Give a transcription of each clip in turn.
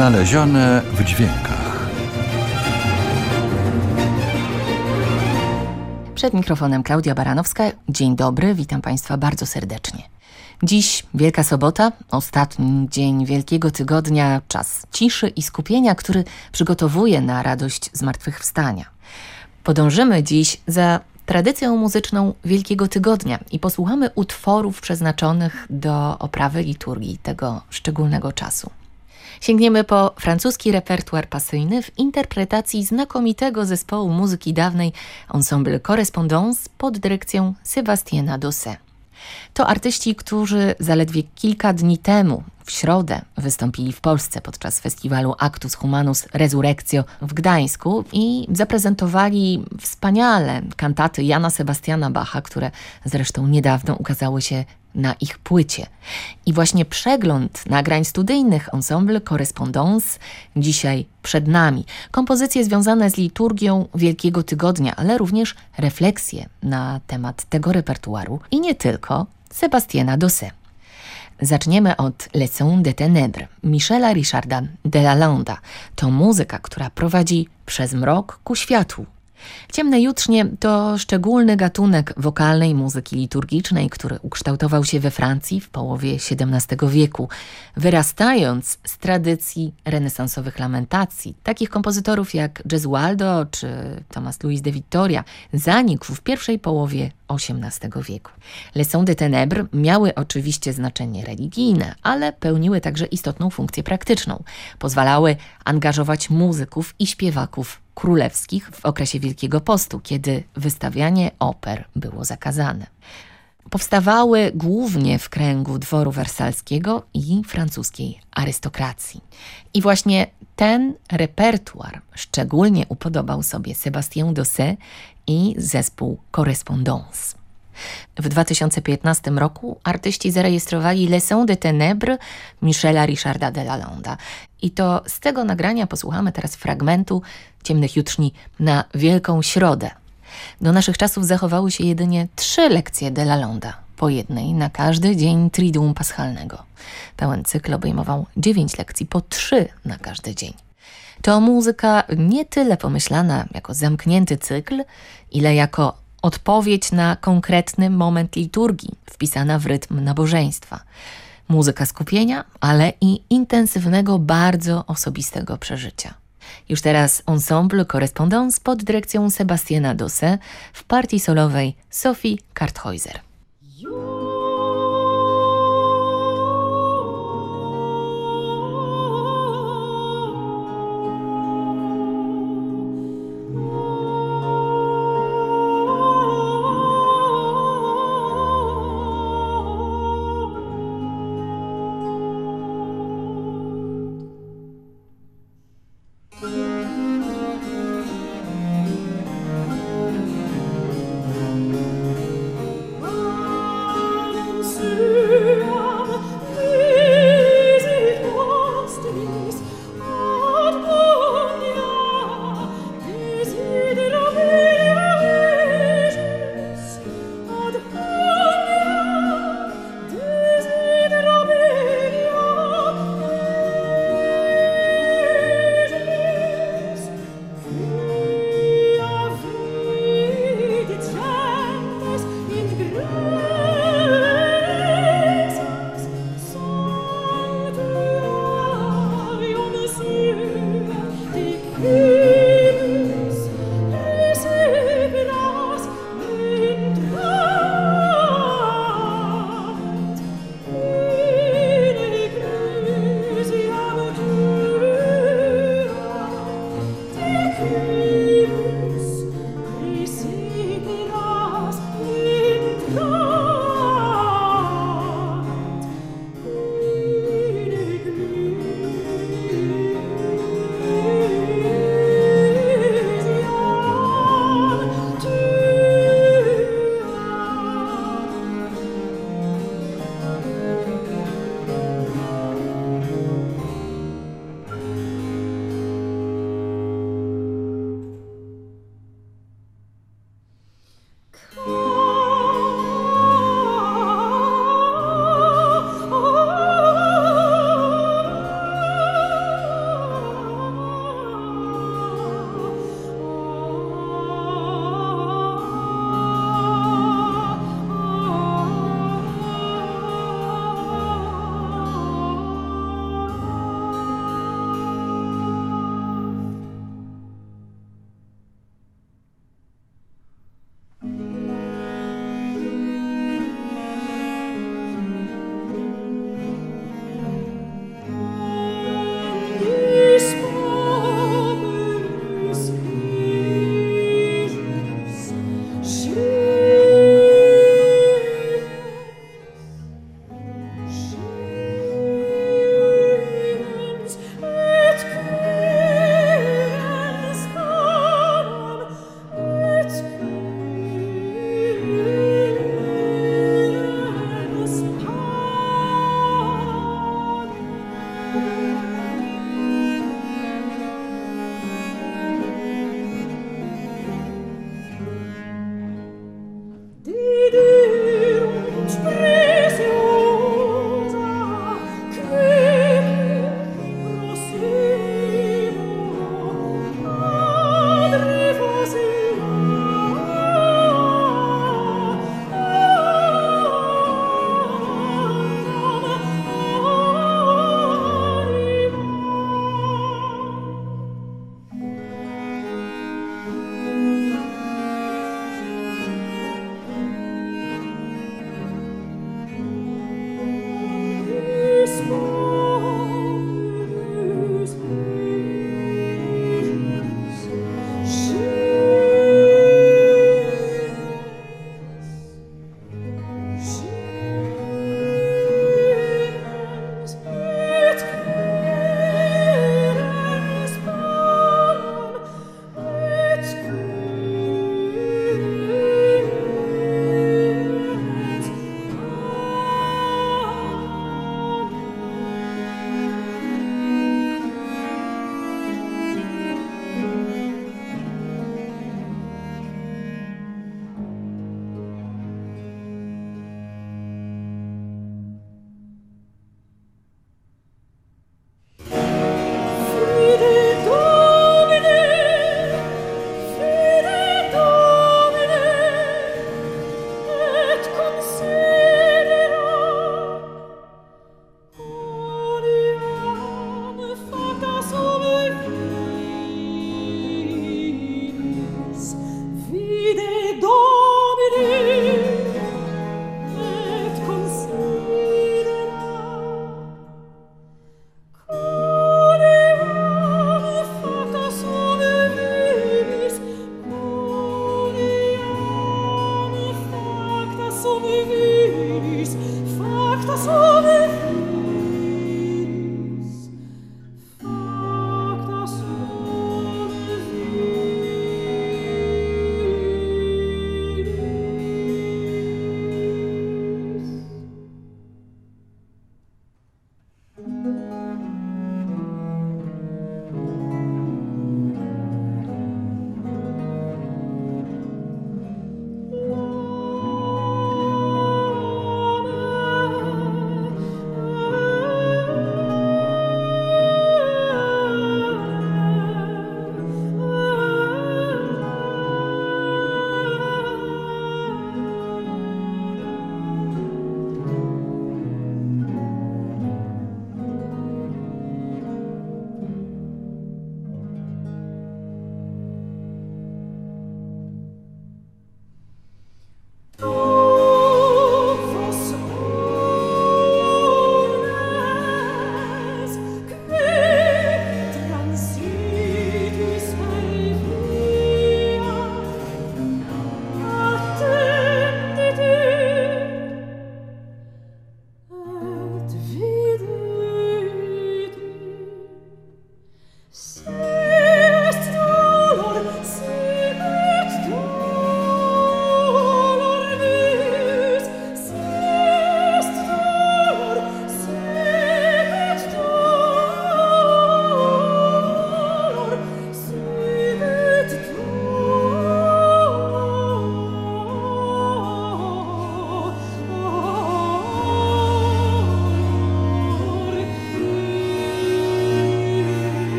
Znalezione w dźwiękach. Przed mikrofonem Klaudia Baranowska. Dzień dobry, witam Państwa bardzo serdecznie. Dziś Wielka Sobota, ostatni dzień Wielkiego Tygodnia, czas ciszy i skupienia, który przygotowuje na radość zmartwychwstania. Podążymy dziś za tradycją muzyczną Wielkiego Tygodnia i posłuchamy utworów przeznaczonych do oprawy liturgii tego szczególnego czasu. Sięgniemy po francuski repertuar pasyjny w interpretacji znakomitego zespołu muzyki dawnej Ensemble Correspondance pod dyrekcją Sebastiana Dosset. To artyści, którzy zaledwie kilka dni temu, w środę, wystąpili w Polsce podczas festiwalu Actus Humanus Resurrectio w Gdańsku i zaprezentowali wspaniale kantaty Jana Sebastiana Bacha, które zresztą niedawno ukazały się na ich płycie. I właśnie przegląd nagrań studyjnych Ensemble Correspondance dzisiaj przed nami. Kompozycje związane z liturgią Wielkiego Tygodnia, ale również refleksje na temat tego repertuaru i nie tylko Sebastiana Dosset. Zaczniemy od Leçon de Ténèbres Michela Richarda de la Landa. To muzyka, która prowadzi przez mrok ku światłu. Ciemne jutrznie to szczególny gatunek wokalnej muzyki liturgicznej, który ukształtował się we Francji w połowie XVII wieku, wyrastając z tradycji renesansowych lamentacji. Takich kompozytorów jak Gesualdo czy Thomas Louis de Vittoria zanikł w pierwszej połowie XVIII wieku. Leçons de Ténèbres miały oczywiście znaczenie religijne, ale pełniły także istotną funkcję praktyczną. Pozwalały angażować muzyków i śpiewaków królewskich w okresie Wielkiego Postu, kiedy wystawianie oper było zakazane. Powstawały głównie w kręgu dworu wersalskiego i francuskiej arystokracji. I właśnie ten repertuar szczególnie upodobał sobie Sébastien Dosset i zespół Correspondance. W 2015 roku artyści zarejestrowali Leçon de Ténèbres Michela Richarda de Lalonda. I to z tego nagrania posłuchamy teraz fragmentu Ciemnych Jutrzni na Wielką Środę. Do naszych czasów zachowały się jedynie trzy lekcje de Lalonda, po jednej na każdy dzień Triduum Paschalnego. Pełen cykl obejmował dziewięć lekcji, po trzy na każdy dzień. To muzyka nie tyle pomyślana jako zamknięty cykl, ile jako odpowiedź na konkretny moment liturgii, wpisana w rytm nabożeństwa. Muzyka skupienia, ale i intensywnego, bardzo osobistego przeżycia. Już teraz ensemble Correspondance pod dyrekcją Sebastiana Dosset w partii solowej Sophie Karthäuser.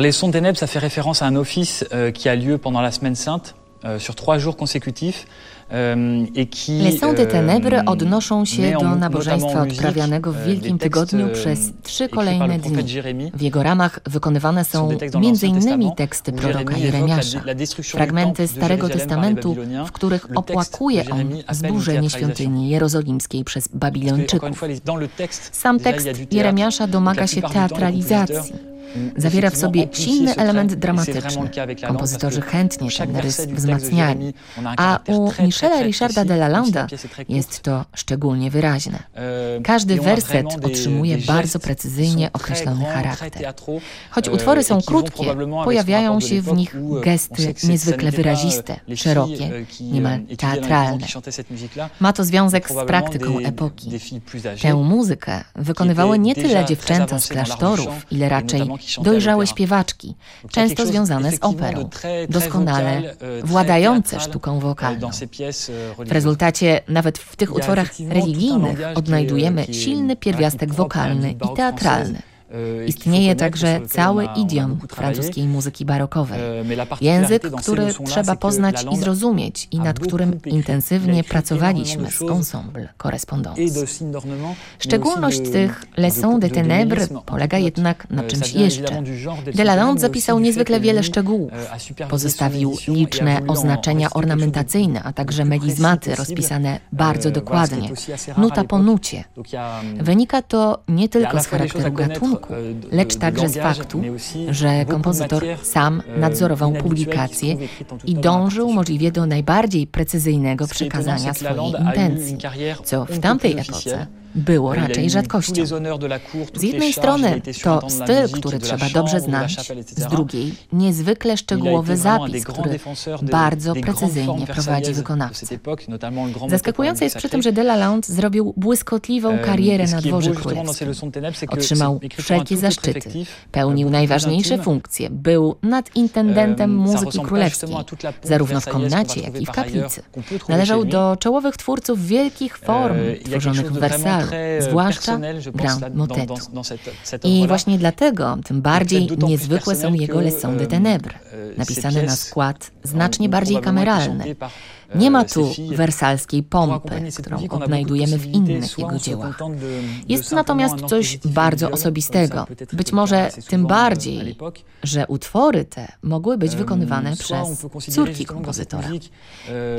Alors, les sons des ténèbres, ça fait référence à un office euh, qui a lieu pendant la semaine sainte, euh, sur trois jours consécutifs. euh, et qui, Les Sądy euh, Ténebry odnoszą się do nabożeństwa odprawianego w euh, Wielkim Tygodniu euh, przez trzy kolejne dni. W jego ramach wykonywane są m.in. Teksty proroka Jeremiasza, fragmenty Starego Testamentu, w których opłakuje on zburzenie świątyni jerozolimskiej przez Babilończyków. Sam y tekst. Jeremiasza domaga się teatralizacji. ont Zawiera w sobie silny element dramatyczny. Kompozytorzy chętnie ten rys wzmacniali. A u Michela Richarda de la courte. jest to szczególnie wyraźne. Euh, Każdy werset otrzymuje bardzo gestes precyzyjnie określony charakter. Choć euh, utwory są krótkie, pojawiają się w nich euh, gesty niezwykle wyraziste, euh, szerokie, niemal teatralne. Ma to związek z praktyką epoki. Tę muzykę wykonywały nie tyle dziewczęta z klasztorów, ile raczej dojrzałe śpiewaczki, często związane z operą, doskonale władające sztuką wokalną. W rezultacie nawet w tych utworach religijnych odnajdujemy silny pierwiastek wokalny i teatralny teatralny. Istnieje także cały idiom francuskiej muzyki barokowej. Język, który trzeba poznać i zrozumieć i nad którym intensywnie pracowaliśmy z ensemble Correspondance. Szczególność tych Leçons de Ténèbres polega jednak na czymś jeszcze. Delalande zapisał niezwykle wiele szczegółów. Pozostawił liczne oznaczenia ornamentacyjne, a także melizmaty rozpisane bardzo dokładnie, nuta po nucie. Wynika to nie tylko z charakteru gatunku, lecz także z faktu, że kompozytor sam nadzorował publikację i dążył możliwie do najbardziej precyzyjnego przekazania swojej intencji, co w tamtej epoce było raczej rzadkością. Z jednej strony to styl, który trzeba dobrze znać, z drugiej niezwykle szczegółowy zapis, który bardzo precyzyjnie prowadzi wykonawcę. Zaskakujące jest przy tym, że Delalande zrobił błyskotliwą karierę na dworze królewskim. Otrzymał wszelkie zaszczyty, pełnił najważniejsze funkcje, był nadintendentem muzyki królewskiej, zarówno w komnacie, jak i w kaplicy. Należał do czołowych twórców wielkich form tworzonych w Wersalu, zwłaszcza Grand Motetu. I właśnie dlatego tym bardziej niezwykłe są jego Leçons de Ténèbres, napisane na skład znacznie bardziej kameralny. Nie ma tu wersalskiej pompy, którą odnajdujemy w innych jego dziełach. Jest natomiast coś bardzo osobistego, być może tym bardziej, że utwory te mogły być wykonywane przez córki kompozytora.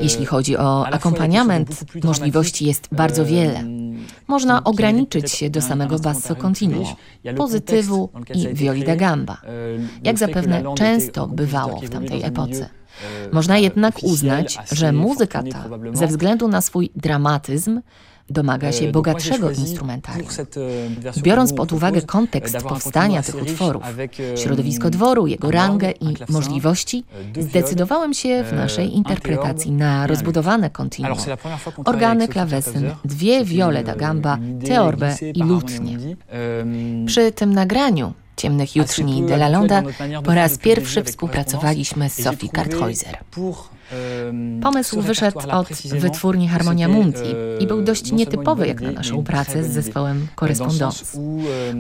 Jeśli chodzi o akompaniament, możliwości jest bardzo wiele. Można ograniczyć się do samego basso continuo, pozytywu i violi da gamba, jak zapewne często bywało w tamtej epoce. Można jednak uznać, że muzyka ta, ze względu na swój dramatyzm, domaga się bogatszego instrumentarium. Biorąc pod uwagę kontekst powstania tych utworów, środowisko dworu, jego rangę i możliwości, zdecydowałem się w naszej interpretacji na rozbudowane continuum. Organy, klawesyn, dwie viole da gamba, teorbę i lutnie. Przy tym nagraniu Ciemnych Jutrzni de la Londa po raz pierwszy współpracowaliśmy z Sophie Karthäuser. Pomysł wyszedł od wytwórni Harmonia Mundi i był dość nietypowy jak na naszą pracę z zespołem Correspondance.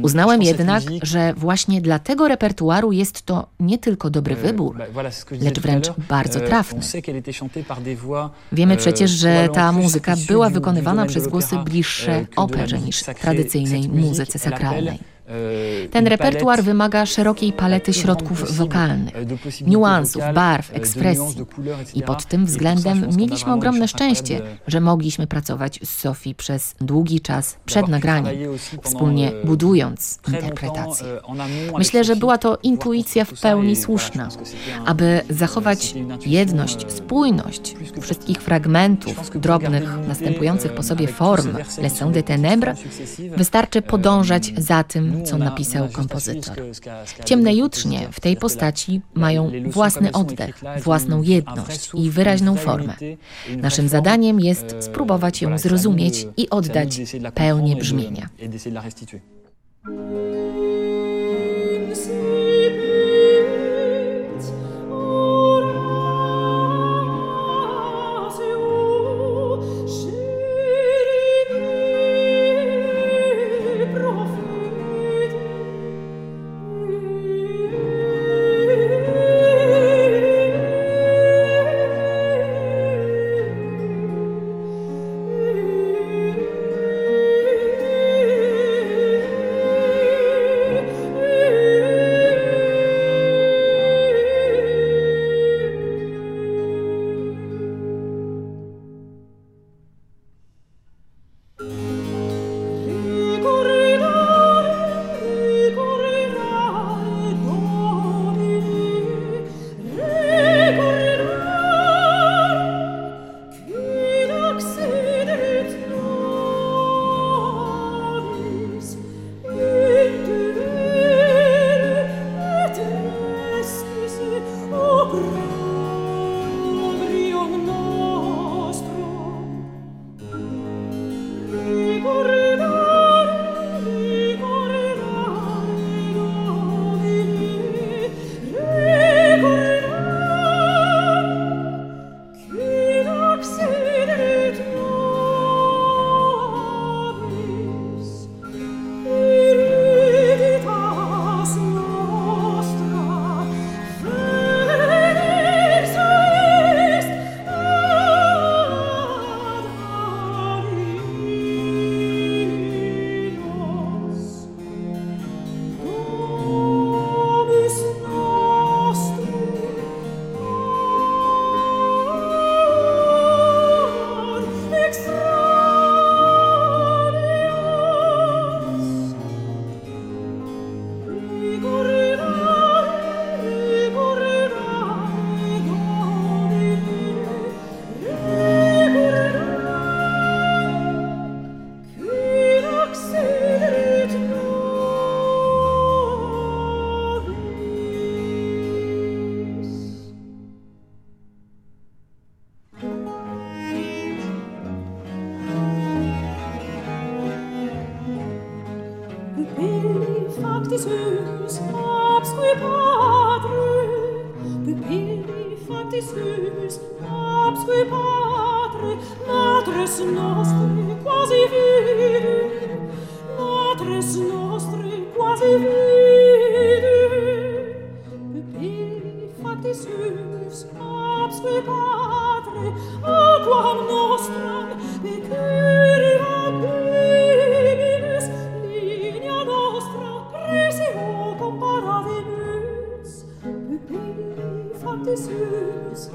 Uznałem jednak, że właśnie dla tego repertuaru jest to nie tylko dobry wybór, lecz wręcz bardzo trafny. Wiemy przecież, że ta muzyka była wykonywana przez głosy bliższe operze niż tradycyjnej muzyce sakralnej. Ten repertuar wymaga szerokiej palety środków wokalnych, niuansów, barw, ekspresji. I pod tym względem mieliśmy ogromne szczęście, że mogliśmy pracować z Sophie przez długi czas przed nagraniem, wspólnie budując interpretację. Myślę, że była to intuicja w pełni słuszna. Aby zachować jedność, spójność wszystkich fragmentów, drobnych, następujących po sobie form Leçons de Ténèbres, wystarczy podążać za tym, co napisał kompozytor. Ciemne jutrznie w tej postaci mają własny oddech, własną jedność i wyraźną formę. Naszym zadaniem jest spróbować ją zrozumieć i oddać pełnię brzmienia. des Hüls,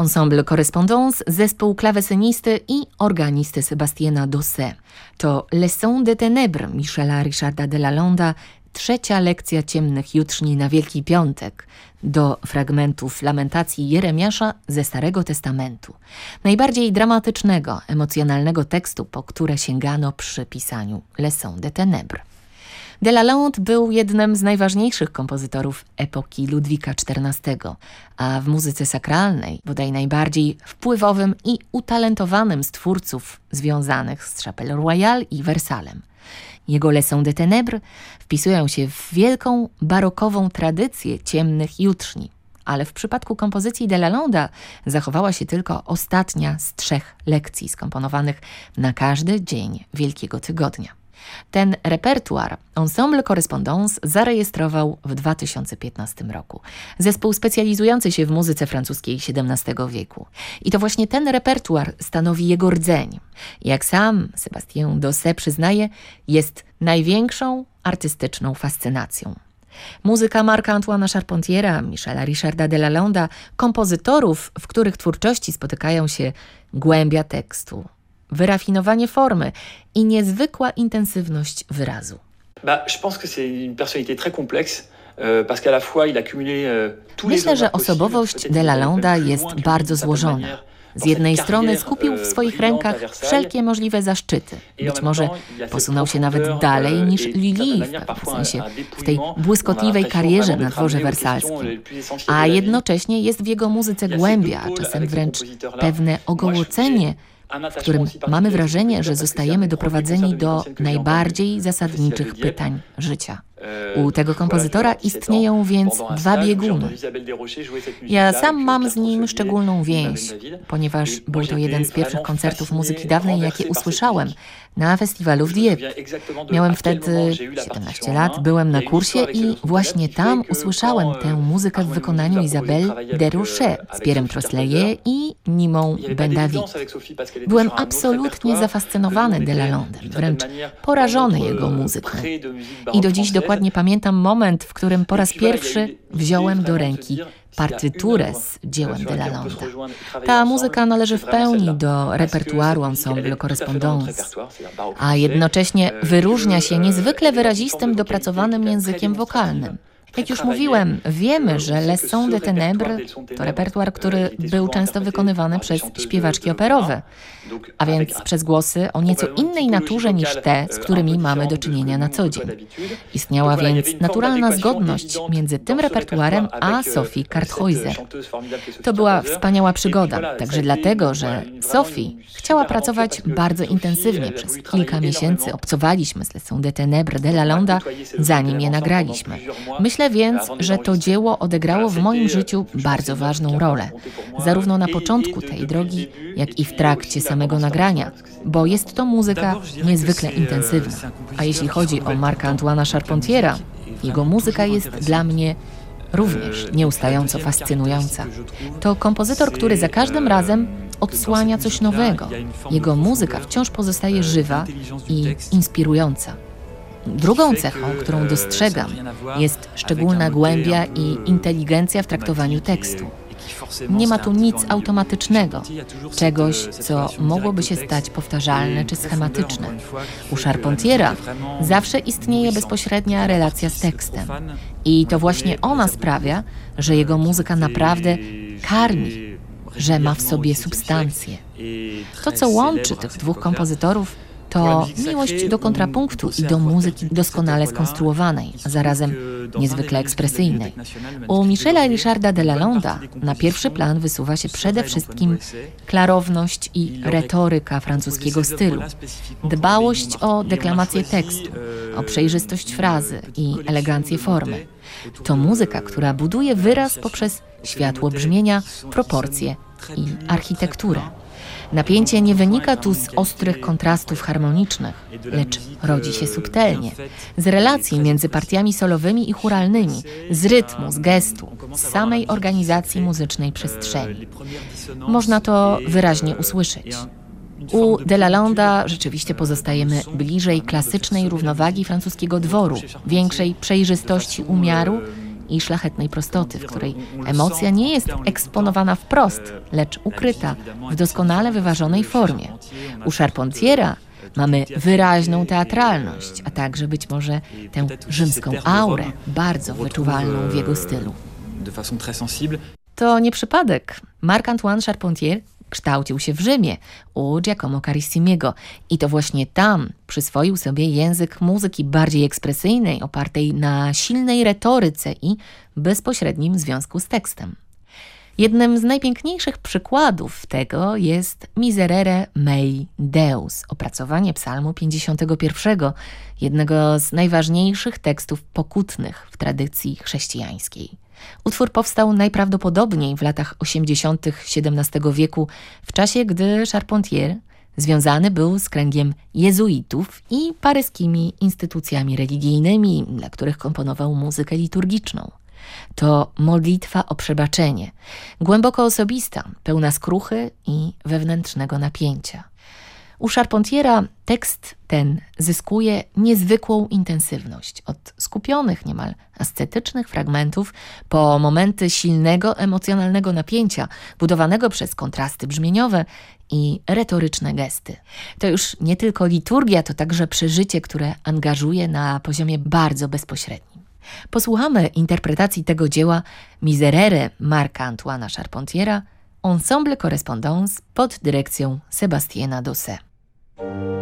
Ensemble Correspondance, zespół klawesynisty i organisty Sebastiena Dosset. To Leçon de Ténèbres Michela Richarda de la Londa, trzecia lekcja ciemnych jutrzni na Wielki Piątek do fragmentów lamentacji Jeremiasza ze Starego Testamentu, najbardziej dramatycznego, emocjonalnego tekstu, po które sięgano przy pisaniu Leçon de Ténèbres. De Lalande był jednym z najważniejszych kompozytorów epoki Ludwika XIV, a w muzyce sakralnej bodaj najbardziej wpływowym i utalentowanym z twórców związanych z Chapelle Royale i Wersalem. Jego Leçon de Ténèbres wpisują się w wielką barokową tradycję ciemnych jutrzni, ale w przypadku kompozycji de la Londa zachowała się tylko ostatnia z trzech lekcji skomponowanych na każdy dzień Wielkiego Tygodnia. Ten repertuar Ensemble Correspondance zarejestrował w 2015 roku. Zespół specjalizujący się w muzyce francuskiej XVII wieku. I to właśnie ten repertuar stanowi jego rdzeń. Jak sam Sébastien Dosset przyznaje, jest największą artystyczną fascynacją. Muzyka Marca Antoina Charpentiera, Michela Richarda de Lalonda, kompozytorów, w których twórczości spotykają się głębia tekstu, wyrafinowanie formy i niezwykła intensywność wyrazu. Bah, je pense que c'est une personnalité très complexe. euh, a euh, Myślę, że osobowość de la plus jest bardzo złożona. Z jednej strony skupił w euh, swoich rękach wszelkie możliwe zaszczyty. Być może a cette posunął się nawet dalej niż Lili w pewnym sensie w tej błyskotliwej a karierze na dworze wersalskim. A jednocześnie jest w jego muzyce y a głębia, pôles czasem wręcz pewne ogołocenie, w którym mamy wrażenie, że zostajemy doprowadzeni do najbardziej zasadniczych pytań życia. U tego kompozytora j'avais 17 istnieją więc dwa bieguny. Ja sam mam z nim szczególną więź, ponieważ był to jeden z pierwszych koncertów muzyki dawnej, jakie usłyszałem. Na festiwalu w Dieppe. Miałem wtedy moment j'ai eu la 17 partition en lat, byłem y na kursie i właśnie tam usłyszałem tę euh, muzykę w wykonaniu Musique a proposé de Izabel travailler de avec, Rocher euh, z Pierrem Carpenter. i Nimą y avait pas Ben David. d'évidence avec Sophie parce qu'elle était Byłem absolutnie zafascynowany Le de la était, Landem, d'une wręcz porażony jego muzyką. I do dziś dokładnie pamiętam moment, w którym po raz y pierwszy wziąłem do ręki y partyturę z euh, dziełem de la travailler Ta muzyka należy w pełni do repertuaru ensemble Correspondance. A jednocześnie euh, wyróżnia się euh, niezwykle wyrazistym, dopracowanym językiem wokalnym. Jak już mówiłem, wiemy, że Les Sons de Ténèbres to repertuar, który był często wykonywany przez śpiewaczki operowe, a więc przez głosy o nieco innej naturze niż te, z którymi mamy do czynienia na co dzień. Istniała więc naturalna zgodność między tym repertuarem a Sophie Karthäuser. To była wspaniała przygoda, także dlatego, że Sophie chciała pracować bardzo intensywnie przez kilka miesięcy. Obcowaliśmy z Les Sons de Ténèbres de la Londa, zanim je nagraliśmy. Myślę więc, że to dzieło odegrało w moim życiu bardzo ważną rolę. Zarówno na początku tej drogi, jak i w trakcie samego nagrania, bo jest to muzyka niezwykle intensywna. A jeśli chodzi o Marca Antoina Charpentiera, jego muzyka jest dla mnie również nieustająco fascynująca. To kompozytor, który za każdym razem odsłania coś nowego. Jego muzyka wciąż pozostaje żywa i inspirująca. Drugą cechą, którą dostrzegam, jest szczególna głębia i inteligencja w traktowaniu tekstu. Nie ma tu nic automatycznego, czegoś, co mogłoby się stać powtarzalne czy schematyczne. U Charpentiera zawsze istnieje bezpośrednia relacja z tekstem. I to właśnie ona sprawia, że jego muzyka naprawdę karmi, że ma w sobie substancję. To, co łączy tych dwóch kompozytorów, to miłość do kontrapunktu i do muzyki doskonale skonstruowanej, a zarazem niezwykle ekspresyjnej. U Michela Richarda de Lalonda na pierwszy plan wysuwa się przede wszystkim klarowność i retoryka francuskiego stylu, dbałość o deklamację tekstu, o przejrzystość frazy i elegancję formy. To muzyka, która buduje wyraz poprzez światło brzmienia, proporcje i architekturę. Napięcie nie wynika tu z ostrych kontrastów harmonicznych, lecz rodzi się subtelnie, z relacji między partiami solowymi i churalnymi, z rytmu, z gestu, z samej organizacji muzycznej przestrzeni. Można to wyraźnie usłyszeć. U De La Londa rzeczywiście pozostajemy bliżej klasycznej równowagi francuskiego dworu, większej przejrzystości umiaru i szlachetnej prostoty, w której emocja nie jest eksponowana wprost, lecz ukryta w doskonale wyważonej formie. U Charpentiera mamy wyraźną teatralność, a także być może tę rzymską aurę, bardzo wyczuwalną w jego stylu. To nie przypadek. Marc-Antoine Charpentier kształcił się w Rzymie u Giacomo Carissimiego i to właśnie tam przyswoił sobie język muzyki bardziej ekspresyjnej, opartej na silnej retoryce i bezpośrednim związku z tekstem. Jednym z najpiękniejszych przykładów tego jest Miserere Mei Deus, opracowanie psalmu 51, jednego z najważniejszych tekstów pokutnych w tradycji chrześcijańskiej. Utwór powstał najprawdopodobniej w latach 80. XVII wieku, w czasie gdy Charpentier związany był z kręgiem jezuitów i paryskimi instytucjami religijnymi, dla których komponował muzykę liturgiczną. To modlitwa o przebaczenie, głęboko osobista, pełna skruchy i wewnętrznego napięcia. U Charpentiera tekst ten zyskuje niezwykłą intensywność, od skupionych, niemal ascetycznych fragmentów po momenty silnego emocjonalnego napięcia, budowanego przez kontrasty brzmieniowe i retoryczne gesty. To już nie tylko liturgia, to także przeżycie, które angażuje na poziomie bardzo bezpośrednim. Posłuchamy interpretacji tego dzieła Miserere Marca Antoana Charpentiera, Ensemble Correspondance pod dyrekcją Sebastiena Dosset. Thank you.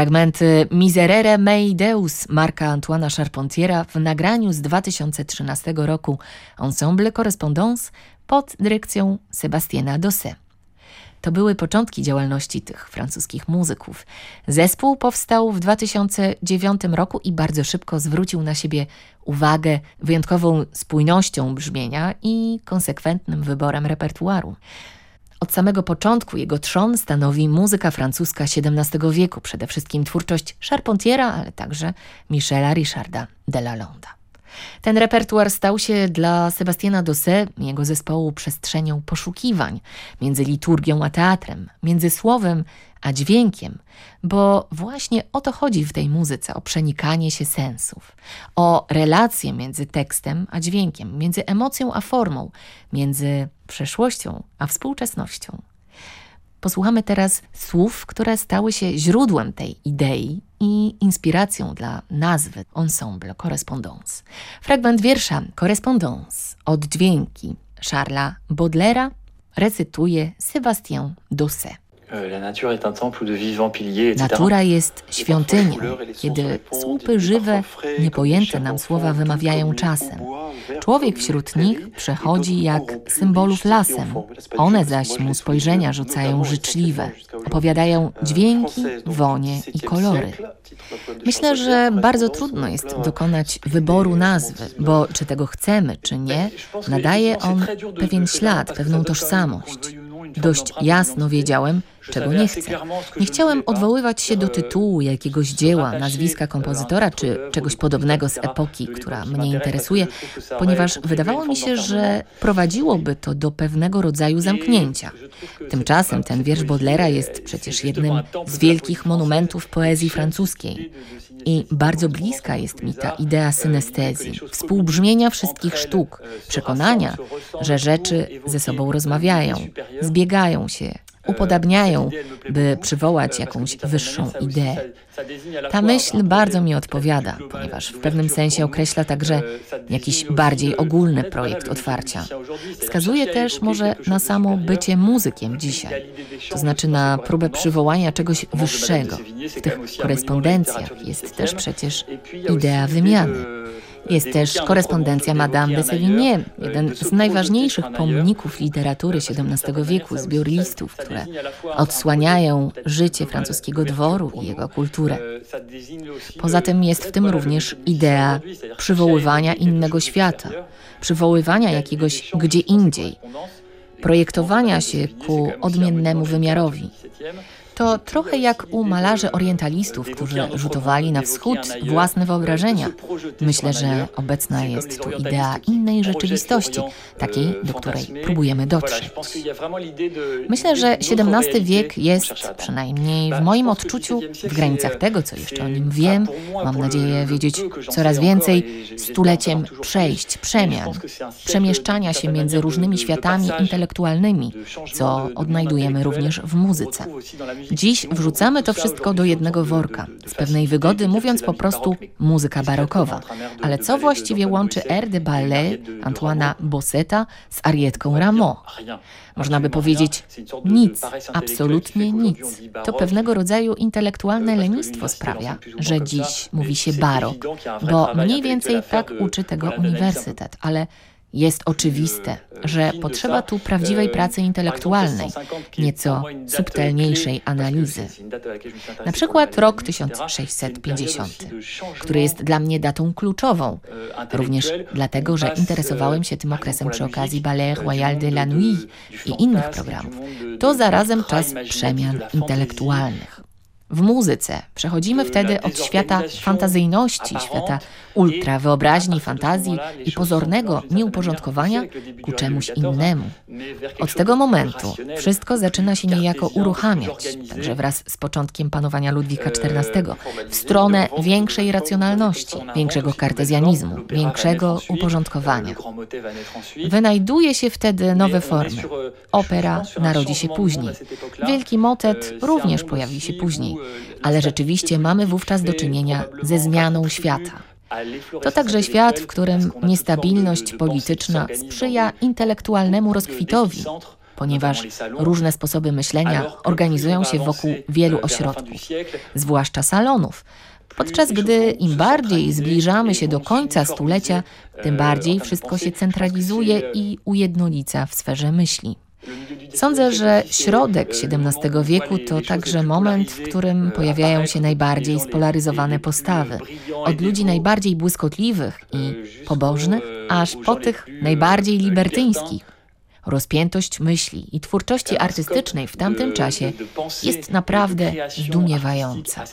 Fragmenty Miserere mei Deus Marka Antoana Charpentiera w nagraniu z 2013 roku Ensemble Correspondance pod dyrekcją Sebastiana Dosset. To były początki działalności tych francuskich muzyków. Zespół powstał w 2009 roku i bardzo szybko zwrócił na siebie uwagę wyjątkową spójnością brzmienia i konsekwentnym wyborem repertuaru. Od samego początku jego trzon stanowi muzyka francuska XVII wieku, przede wszystkim twórczość Charpentiera, ale także Michela Richarda de la Londa. Ten repertuar stał się dla Sebastiana Dosset i jego zespołu przestrzenią poszukiwań między liturgią a teatrem, między słowem a dźwiękiem, bo właśnie o to chodzi w tej muzyce, o przenikanie się sensów, o relację między tekstem a dźwiękiem, między emocją a formą, między przeszłością a współczesnością. Posłuchamy teraz słów, które stały się źródłem tej idei i inspiracją dla nazwy Ensemble Correspondance. Fragment wiersza Correspondance od dźwięki Charlesa Baudelaire'a recytuje Sébastien Dosset. Euh. Natura jest świątynią, kiedy słupy żywe, niepojęte nam słowa wymawiają czasem. Człowiek wśród nich przechodzi jak symbolów lasem. One zaś mu spojrzenia rzucają życzliwe, opowiadają dźwięki, wonie i kolory. Myślę, że bardzo trudno jest dokonać wyboru nazwy, bo czy tego chcemy, czy nie, nadaje on pewien ślad, pewną tożsamość. Dość jasno wiedziałem, czego nie chcę. Nie chciałem odwoływać się do tytułu jakiegoś dzieła, nazwiska kompozytora czy czegoś podobnego z epoki, która mnie interesuje, ponieważ wydawało mi się, że prowadziłoby to do pewnego rodzaju zamknięcia. Tymczasem ten wiersz Baudelaire jest przecież jednym z wielkich monumentów poezji francuskiej. I bardzo bliska jest mi ta idea synestezji, współbrzmienia wszystkich sztuk, przekonania, że rzeczy ze sobą rozmawiają, zbiegają się, upodabniają, by przywołać jakąś wyższą ideę. Ta myśl bardzo mi odpowiada, ponieważ w pewnym sensie określa także jakiś bardziej ogólny projekt otwarcia. Wskazuje też może na samo bycie muzykiem dzisiaj, to znaczy na próbę przywołania czegoś wyższego. W tych korespondencjach jest też przecież idea wymiany. Jest też korespondencja Madame de Sévigné, jeden z najważniejszych pomników literatury XVII wieku, zbiór listów, które odsłaniają życie francuskiego dworu i jego kulturę. Poza tym jest w tym również idea przywoływania innego świata, przywoływania jakiegoś gdzie indziej, projektowania się ku odmiennemu wymiarowi. To trochę jak u malarzy orientalistów, którzy rzutowali na wschód własne wyobrażenia. Myślę, że obecna jest tu idea innej rzeczywistości, takiej, do której próbujemy dotrzeć. Myślę, że XVII wiek jest, przynajmniej w moim odczuciu, w granicach tego, co jeszcze o nim wiem, mam nadzieję wiedzieć coraz więcej, stuleciem przejść, przemian, przemieszczania się między różnymi światami intelektualnymi, co odnajdujemy również w muzyce. Dziś wrzucamy to wszystko do jednego worka, z pewnej wygody mówiąc po prostu muzyka barokowa. Ale co właściwie łączy air de ballet Antoana Bosseta z arietką Rameau? Można by powiedzieć nic, absolutnie nic. To pewnego rodzaju intelektualne lenistwo sprawia, że dziś mówi się barok, bo mniej więcej tak uczy tego uniwersytet, ale jest oczywiste, że potrzeba tu prawdziwej pracy intelektualnej, nieco subtelniejszej analizy. Na przykład rok 1650, który jest dla mnie datą kluczową, również dlatego, że interesowałem się tym okresem przy okazji Ballet Royal de la Nuit i innych programów. To zarazem czas przemian intelektualnych. W muzyce przechodzimy wtedy od świata fantazyjności, świata ultra wyobraźni, fantazji i pozornego nieuporządkowania ku czemuś innemu. Od tego momentu wszystko zaczyna się niejako uruchamiać, także wraz z początkiem panowania Ludwika XIV, w stronę większej racjonalności, większego kartezjanizmu, większego uporządkowania. Wynajduje się wtedy nowe formy. Opera narodzi się później. Wielki motet również pojawi się później, ale rzeczywiście mamy wówczas do czynienia ze zmianą świata. To także świat, w którym niestabilność polityczna sprzyja intelektualnemu rozkwitowi, ponieważ różne sposoby myślenia organizują się wokół wielu ośrodków, zwłaszcza salonów, podczas gdy im bardziej zbliżamy się do końca stulecia, tym bardziej wszystko się centralizuje i ujednolica w sferze myśli. Sądzę, że środek XVII wieku to także moment, w którym pojawiają się najbardziej spolaryzowane postawy. Od ludzi najbardziej błyskotliwych i pobożnych, aż po tych najbardziej libertyńskich. Rozpiętość myśli i twórczości artystycznej w tamtym czasie jest naprawdę zdumiewająca.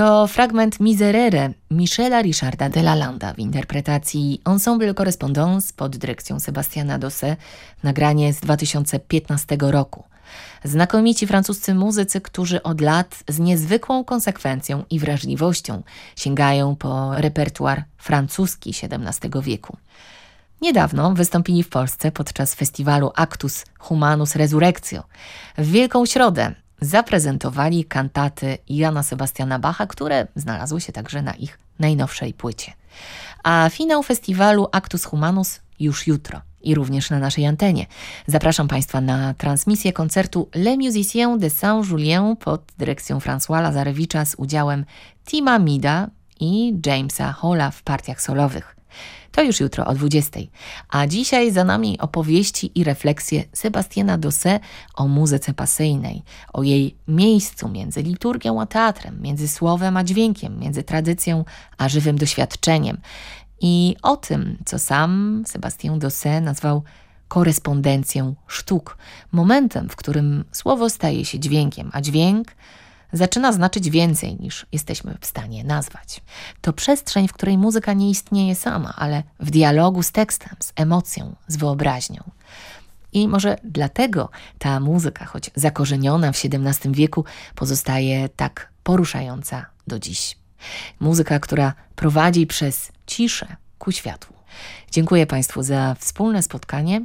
To fragment Miserere Michela Richarda de Lalanda w interpretacji Ensemble Correspondance pod dyrekcją Sebastiana Dosse, nagranie z 2015 roku. Znakomici francuscy muzycy, którzy od lat z niezwykłą konsekwencją i wrażliwością sięgają po repertuar francuski XVII wieku. Niedawno wystąpili w Polsce podczas festiwalu Actus Humanus Resurrectio. W Wielką Środę zaprezentowali kantaty Jana Sebastiana Bacha, które znalazły się także na ich najnowszej płycie. A finał festiwalu Actus Humanus już jutro i również na naszej antenie. Zapraszam Państwa na transmisję koncertu Le Musicien de Saint-Julien pod dyrekcją François Lazarewicza z udziałem Tima Mida i Jamesa Holla w partiach solowych. To już jutro o 20. A dzisiaj za nami opowieści i refleksje Sebastiana Dosse o muzyce pasyjnej, o jej miejscu między liturgią a teatrem, między słowem a dźwiękiem, między tradycją a żywym doświadczeniem i o tym, co sam Sebastian Dosse nazwał korespondencją sztuk, momentem, w którym słowo staje się dźwiękiem, a dźwięk zaczyna znaczyć więcej niż jesteśmy w stanie nazwać. To przestrzeń, w której muzyka nie istnieje sama, ale w dialogu z tekstem, z emocją, z wyobraźnią. I może dlatego ta muzyka, choć zakorzeniona w XVII wieku, pozostaje tak poruszająca do dziś. Muzyka, która prowadzi przez ciszę ku światłu. Dziękuję Państwu za wspólne spotkanie.